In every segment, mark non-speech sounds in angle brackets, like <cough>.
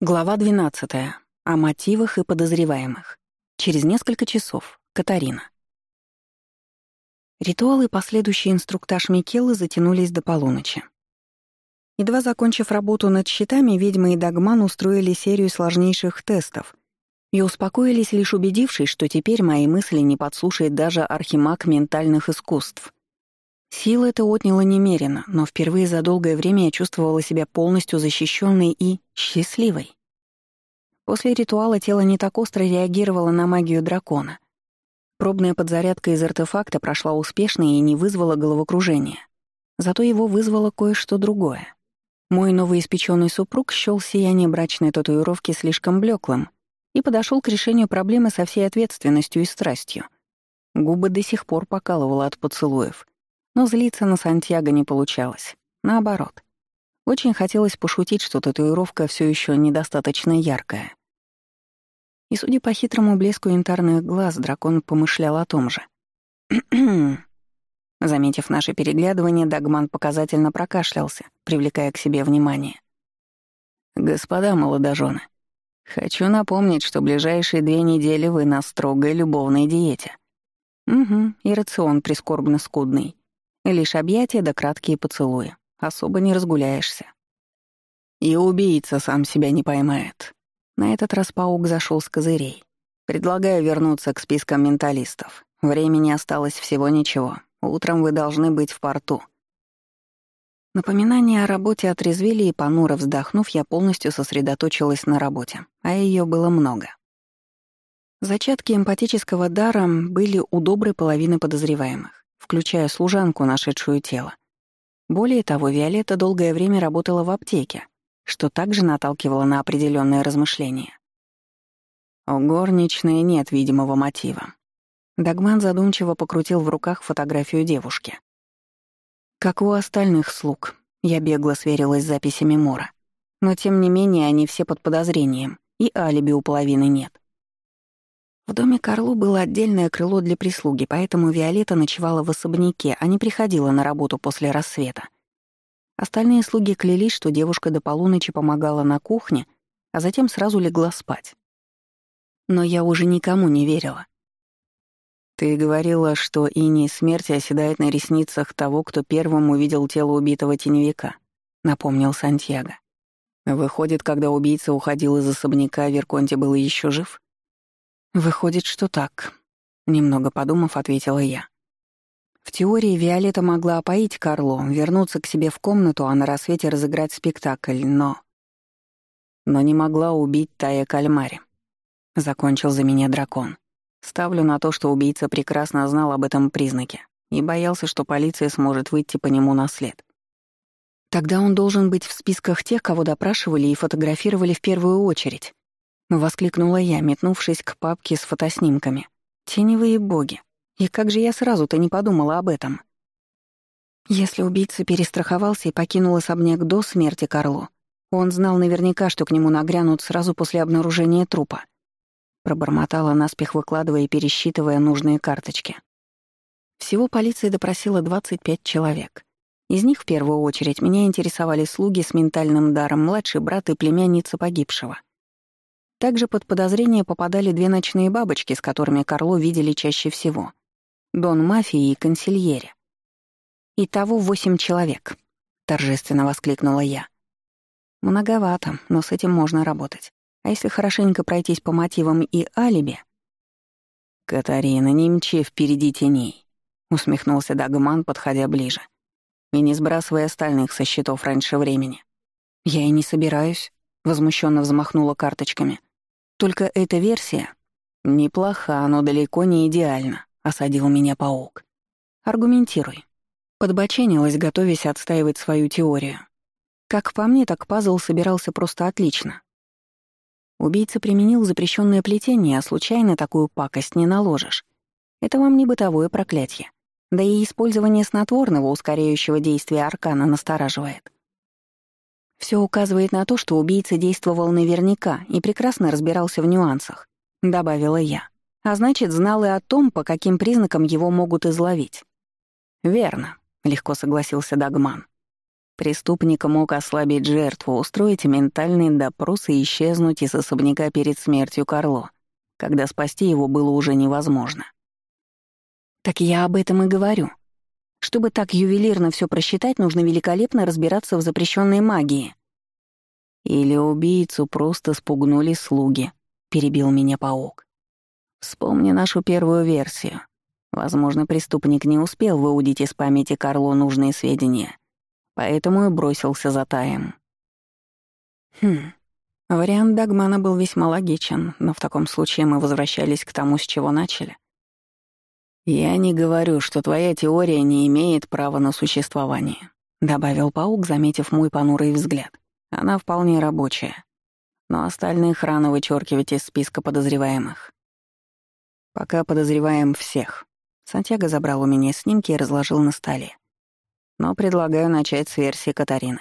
Глава 12. О мотивах и подозреваемых. Через несколько часов. Катарина. Ритуалы и последующий инструктаж Микелы затянулись до полуночи. Едва закончив работу над щитами, ведьма и Дагман устроили серию сложнейших тестов и успокоились, лишь убедившись, что теперь мои мысли не подслушает даже архимаг ментальных искусств. Силы это отняло немерено, но впервые за долгое время я чувствовала себя полностью защищенной и счастливой. После ритуала тело не так остро реагировало на магию дракона. Пробная подзарядка из артефакта прошла успешно и не вызвала головокружения. Зато его вызвало кое-что другое. Мой новоиспеченный супруг счёл сияние брачной татуировки слишком блеклым и подошел к решению проблемы со всей ответственностью и страстью. Губы до сих пор покалывало от поцелуев — но злиться на Сантьяго не получалось. Наоборот. Очень хотелось пошутить, что татуировка все еще недостаточно яркая. И, судя по хитрому блеску янтарных глаз, дракон помышлял о том же. <clears throat> Заметив наше переглядывание, Дагман показательно прокашлялся, привлекая к себе внимание. «Господа молодожены, хочу напомнить, что ближайшие две недели вы на строгой любовной диете». «Угу, и рацион прискорбно скудный. Лишь объятия да краткие поцелуи. Особо не разгуляешься. И убийца сам себя не поймает. На этот раз паук зашел с козырей. Предлагаю вернуться к спискам менталистов. Времени осталось всего ничего. Утром вы должны быть в порту. Напоминание о работе отрезвили, и понуро вздохнув, я полностью сосредоточилась на работе, а ее было много. Зачатки эмпатического дара были у доброй половины подозреваемых включая служанку, нашедшую тело. Более того, Виолетта долгое время работала в аптеке, что также наталкивало на определенные размышления. У горничной нет видимого мотива. Дагман задумчиво покрутил в руках фотографию девушки. Как у остальных слуг, я бегло сверилась с записями Мора. Но тем не менее они все под подозрением, и алиби у половины нет. В доме Карлу было отдельное крыло для прислуги, поэтому Виолетта ночевала в особняке, а не приходила на работу после рассвета. Остальные слуги клялись, что девушка до полуночи помогала на кухне, а затем сразу легла спать. Но я уже никому не верила. «Ты говорила, что иней смерти оседает на ресницах того, кто первым увидел тело убитого теневика», — напомнил Сантьяго. «Выходит, когда убийца уходил из особняка, Верконте был еще жив?» «Выходит, что так», — немного подумав, ответила я. В теории Виолетта могла опоить Карло, вернуться к себе в комнату, а на рассвете разыграть спектакль, но... Но не могла убить Тая Кальмари. Закончил за меня дракон. Ставлю на то, что убийца прекрасно знал об этом признаке и боялся, что полиция сможет выйти по нему на след. Тогда он должен быть в списках тех, кого допрашивали и фотографировали в первую очередь. — воскликнула я, метнувшись к папке с фотоснимками. «Теневые боги! И как же я сразу-то не подумала об этом?» Если убийца перестраховался и покинул особняк до смерти Карло, он знал наверняка, что к нему нагрянут сразу после обнаружения трупа. Пробормотала наспех, выкладывая и пересчитывая нужные карточки. Всего полиция допросила 25 человек. Из них в первую очередь меня интересовали слуги с ментальным даром, младший брат и племянница погибшего — также под подозрение попадали две ночные бабочки, с которыми Карло видели чаще всего. Дон Мафии и консильере. «Итого восемь человек», — торжественно воскликнула я. «Многовато, но с этим можно работать. А если хорошенько пройтись по мотивам и алиби...» «Катарина, не мчи впереди теней», — усмехнулся Дагман, подходя ближе. «И не сбрасывай остальных со счетов раньше времени». «Я и не собираюсь», — возмущенно взмахнула карточками. Только эта версия неплоха, но далеко не идеальна, осадил меня паук. Аргументируй. Подбоченилась, готовясь отстаивать свою теорию. Как по мне, так пазл собирался просто отлично. Убийца применил запрещенное плетение, а случайно такую пакость не наложишь. Это вам не бытовое проклятие. Да и использование снотворного, ускоряющего действие аркана, настораживает. Все указывает на то, что убийца действовал наверняка и прекрасно разбирался в нюансах, добавила я. А значит, знал и о том, по каким признакам его могут изловить. Верно, легко согласился Дагман. Преступник мог ослабить жертву, устроить ментальный допрос и исчезнуть из особняка перед смертью Карло, когда спасти его было уже невозможно. Так я об этом и говорю. Чтобы так ювелирно все просчитать, нужно великолепно разбираться в запрещенной магии. Или убийцу просто спугнули слуги, перебил меня паук. Вспомни нашу первую версию. Возможно, преступник не успел выудить из памяти Карло нужные сведения, поэтому и бросился за Таем. Хм, вариант Дагмана был весьма логичен, но в таком случае мы возвращались к тому, с чего начали. «Я не говорю, что твоя теория не имеет права на существование», — добавил паук, заметив мой понурый взгляд. «Она вполне рабочая. Но остальных рано вычеркивать из списка подозреваемых. Пока подозреваем всех. Сантьяго забрал у меня снимки и разложил на столе. Но предлагаю начать с версии Катарины.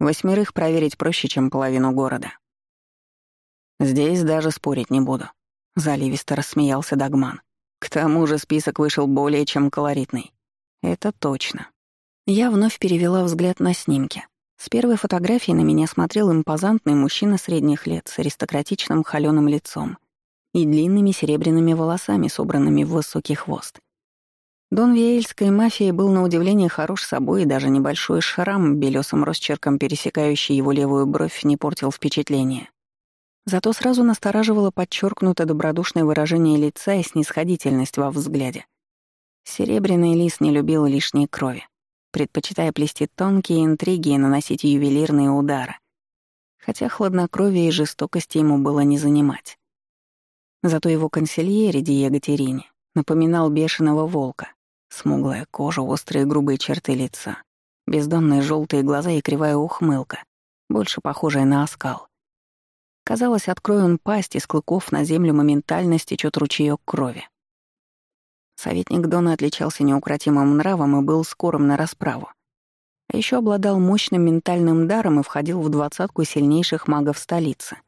Восьмерых проверить проще, чем половину города. Здесь даже спорить не буду. Заливисто рассмеялся Дагман. К тому же список вышел более чем колоритный. Это точно. Я вновь перевела взгляд на снимки. С первой фотографии на меня смотрел импозантный мужчина средних лет с аристократичным холёным лицом и длинными серебряными волосами, собранными в высокий хвост. Дон Виэльской мафии был на удивление хорош собой, и даже небольшой шрам, белесым росчерком пересекающий его левую бровь, не портил впечатление. Зато сразу настораживало подчеркнуто добродушное выражение лица и снисходительность во взгляде. Серебряный лис не любил лишней крови, предпочитая плести тонкие интриги и наносить ювелирные удары. Хотя хладнокровие и жестокости ему было не занимать. Зато его консильери Диего Терини напоминал бешеного волка. Смуглая кожа, острые грубые черты лица, бездонные желтые глаза и кривая ухмылка, больше похожая на оскал. Казалось, открой он пасть, из клыков на землю моментально стечет ручеёк крови. Советник Дона отличался неукротимым нравом и был скорым на расправу. А ещё обладал мощным ментальным даром и входил в двадцатку сильнейших магов столицы —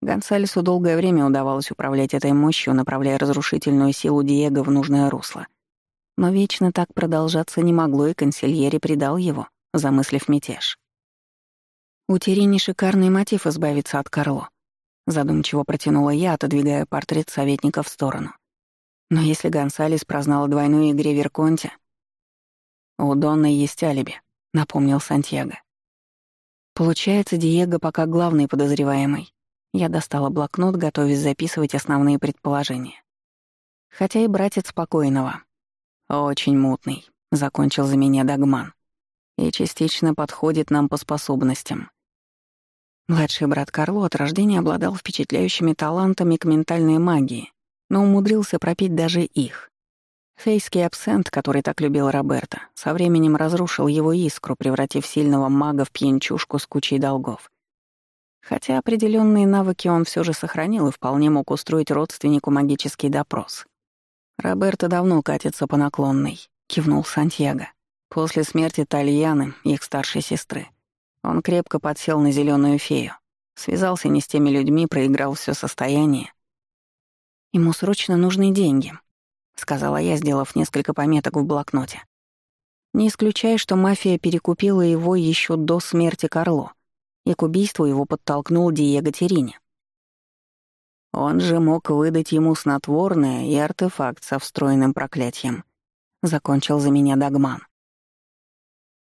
Гонсалесу долгое время удавалось управлять этой мощью, направляя разрушительную силу Диего в нужное русло. Но вечно так продолжаться не могло, и консильери предал его, замыслив мятеж. «У Терини шикарный мотив избавиться от Карло», — задумчиво протянула я, отодвигая портрет советника в сторону. Но если Гонсалес прознал о двойной игре Верконте... «У Донны есть алиби», — напомнил Сантьяго. Получается, Диего пока главный подозреваемый. Я достала блокнот, готовясь записывать основные предположения. Хотя и братец спокойного. Очень мутный, закончил за меня Дагман. И частично подходит нам по способностям. Младший брат Карло от рождения обладал впечатляющими талантами к ментальной магии, но умудрился пропить даже их. Фейский абсент, который так любил Роберта, со временем разрушил его искру, превратив сильного мага в пьянчушку с кучей долгов. Хотя определенные навыки он все же сохранил и вполне мог устроить родственнику магический допрос. «Роберто давно катится по наклонной», — кивнул Сантьяго. После смерти Тальяны, их старшей сестры, он крепко подсел на зеленую фею, связался не с теми людьми, проиграл все состояние. «Ему срочно нужны деньги», — сказала я, сделав несколько пометок в блокноте. Не исключая, что мафия перекупила его еще до смерти Карло и к убийству его подтолкнул Диего Терини. Он же мог выдать ему снотворное и артефакт со встроенным проклятием. Закончил за меня Дагман.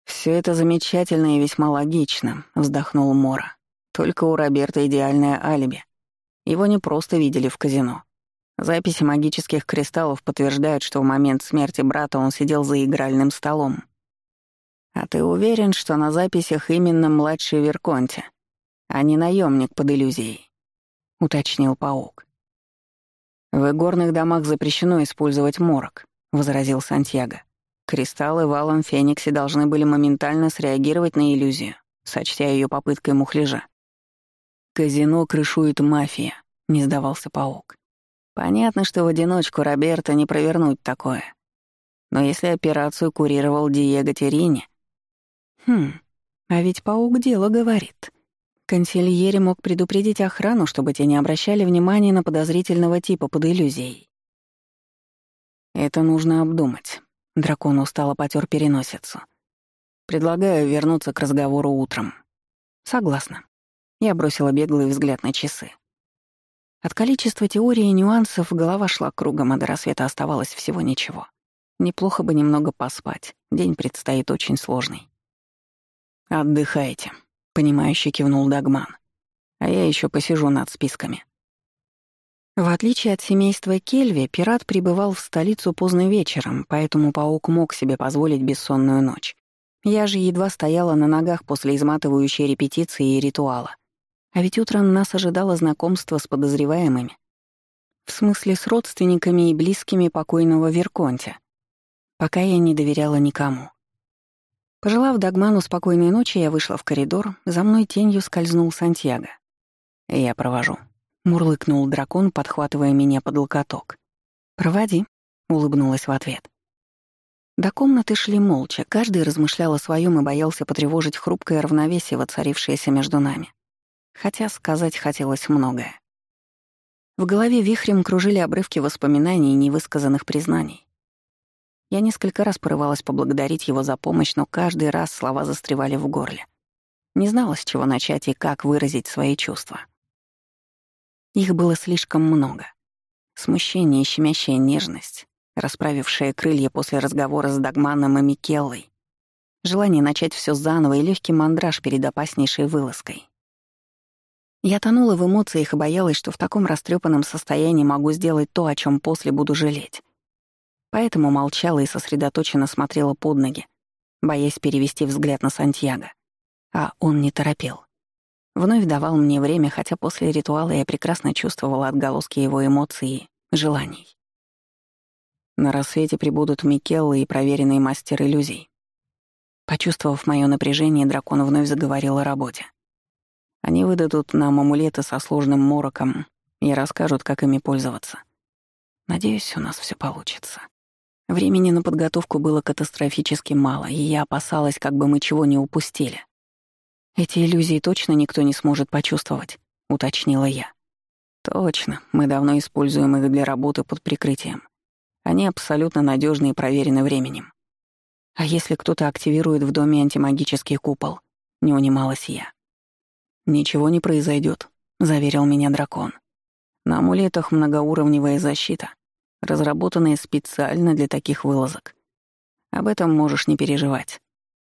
Все это замечательно и весьма логично», — вздохнул Мора. «Только у Роберта идеальное алиби. Его не просто видели в казино. Записи магических кристаллов подтверждают, что в момент смерти брата он сидел за игральным столом. «А ты уверен, что на записях именно младший Верконте, а не наемник под иллюзией?» — уточнил паук. «В игорных домах запрещено использовать морок», — возразил Сантьяго. «Кристаллы в Алом Фениксе должны были моментально среагировать на иллюзию, сочтя ее попыткой мухляжа. «Казино крышует мафия», — не сдавался паук. «Понятно, что в одиночку Роберта не провернуть такое. Но если операцию курировал Диего Терини, Хм, а ведь паук дело говорит. Консильери мог предупредить охрану, чтобы те не обращали внимания на подозрительного типа под иллюзией. Это нужно обдумать. Дракон устало потер переносицу. Предлагаю вернуться к разговору утром. Согласна. Я бросила беглый взгляд на часы. От количества теорий и нюансов голова шла кругом, а до рассвета оставалось всего ничего. Неплохо бы немного поспать. День предстоит очень сложный. «Отдыхайте», — понимающе кивнул Дагман. «А я еще посижу над списками». В отличие от семейства Кельви, пират прибывал в столицу поздно вечером, поэтому паук мог себе позволить бессонную ночь. Я же едва стояла на ногах после изматывающей репетиции и ритуала. А ведь утром нас ожидало знакомство с подозреваемыми. В смысле, с родственниками и близкими покойного Верконте. Пока я не доверяла никому. Пожелав Дагману спокойной ночи, я вышла в коридор, за мной тенью скользнул Сантьяго. «Я провожу», — мурлыкнул дракон, подхватывая меня под локоток. «Проводи», — улыбнулась в ответ. До комнаты шли молча, каждый размышлял о своем и боялся потревожить хрупкое равновесие, воцарившееся между нами. Хотя сказать хотелось многое. В голове вихрем кружили обрывки воспоминаний и невысказанных признаний. Я несколько раз порывалась поблагодарить его за помощь, но каждый раз слова застревали в горле. Не знала, с чего начать и как выразить свои чувства. Их было слишком много. Смущение и щемящая нежность, расправившая крылья после разговора с Дагманом и Микеллой, желание начать все заново и легкий мандраж перед опаснейшей вылазкой. Я тонула в эмоциях и боялась, что в таком растрепанном состоянии могу сделать то, о чем после буду жалеть. Поэтому молчала и сосредоточенно смотрела под ноги, боясь перевести взгляд на Сантьяго. А он не торопил. Вновь давал мне время, хотя после ритуала я прекрасно чувствовала отголоски его эмоций желаний. На рассвете прибудут Микелла и проверенный мастер иллюзий. Почувствовав мое напряжение, дракон вновь заговорил о работе. Они выдадут нам амулеты со сложным мороком и расскажут, как ими пользоваться. Надеюсь, у нас все получится. Времени на подготовку было катастрофически мало, и я опасалась, как бы мы чего не упустили. «Эти иллюзии точно никто не сможет почувствовать», — уточнила я. «Точно, мы давно используем их для работы под прикрытием. Они абсолютно надежны и проверены временем. А если кто-то активирует в доме антимагический купол? Не унималась я. Ничего не произойдет, заверил меня дракон. На амулетах многоуровневая защита, разработанная специально для таких вылазок. Об этом можешь не переживать.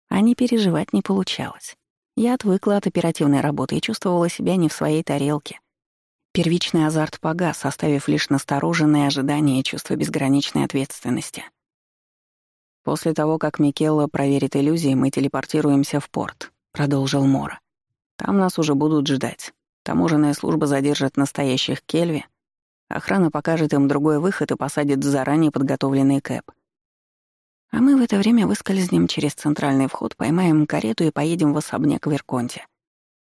А не переживать не получалось. Я отвыкла от оперативной работы и чувствовала себя не в своей тарелке. Первичный азарт погас, оставив лишь настороженное ожидание и чувство безграничной ответственности. «После того, как Микелла проверит иллюзии, мы телепортируемся в порт», — продолжил Мора. «Там нас уже будут ждать. Таможенная служба задержит настоящих Кельви, охрана покажет им другой выход и посадит заранее подготовленный кэп. А мы в это время выскользнем через центральный вход, поймаем карету и поедем в особняк в Ирконте.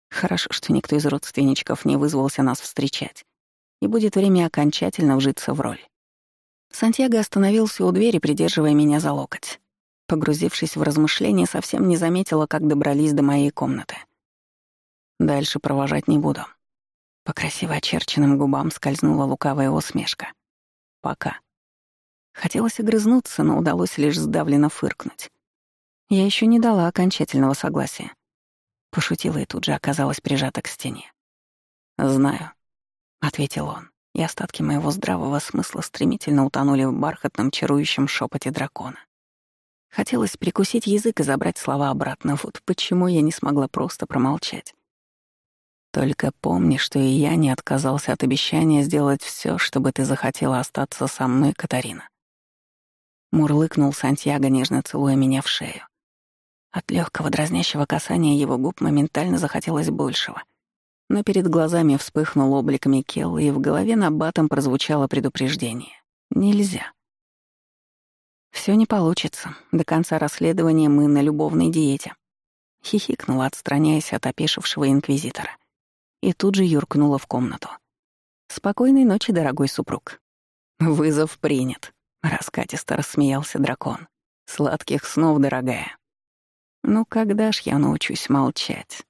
Хорошо, что никто из родственничков не вызвался нас встречать. И будет время окончательно вжиться в роль. Сантьяго остановился у двери, придерживая меня за локоть. Погрузившись в размышления, совсем не заметила, как добрались до моей комнаты. Дальше провожать не буду. По красиво очерченным губам скользнула лукавая усмешка. Пока. Хотелось огрызнуться, но удалось лишь сдавленно фыркнуть. Я еще не дала окончательного согласия. Пошутила и тут же оказалась прижата к стене. «Знаю», — ответил он, и остатки моего здравого смысла стремительно утонули в бархатном чарующем шепоте дракона. Хотелось прикусить язык и забрать слова обратно, вот почему я не смогла просто промолчать. Только помни, что и я не отказался от обещания сделать все, чтобы ты захотела остаться со мной, Катарина. Мурлыкнул Сантьяго, нежно целуя меня в шею. От легкого дразнящего касания его губ моментально захотелось большего. Но перед глазами вспыхнул облик Микелла, и в голове на батом прозвучало предупреждение. Нельзя. Все не получится. До конца расследования мы на любовной диете. Хихикнула, отстраняясь от опешившего инквизитора. И тут же юркнула в комнату. «Спокойной ночи, дорогой супруг». «Вызов принят», — раскатисто рассмеялся дракон. «Сладких снов, дорогая». Ну когда ж я научусь молчать?